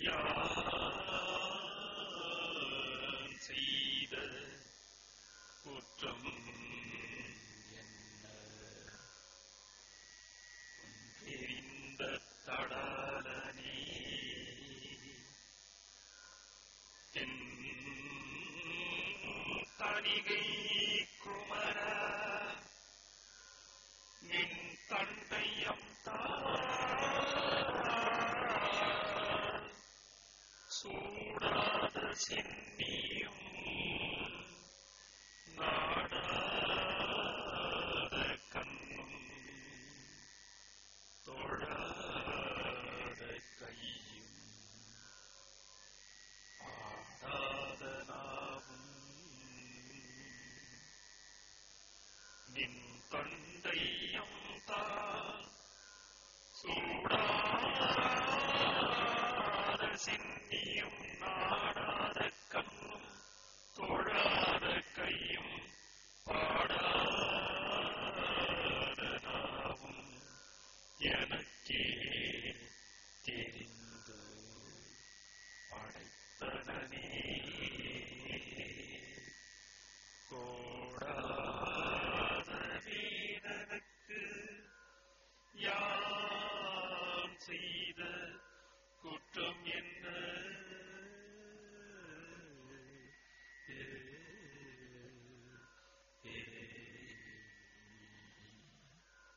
யான் செய்த குற்றம் என்ன? தெரிந்த தடாலனே என் தணிகை ചെന്നിയും നാടാതെ കണ്ണും തൊഴാതെ കയ്യും ആസാദനാവും നിൻ തൊണ്ടയ്യം താ